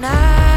night.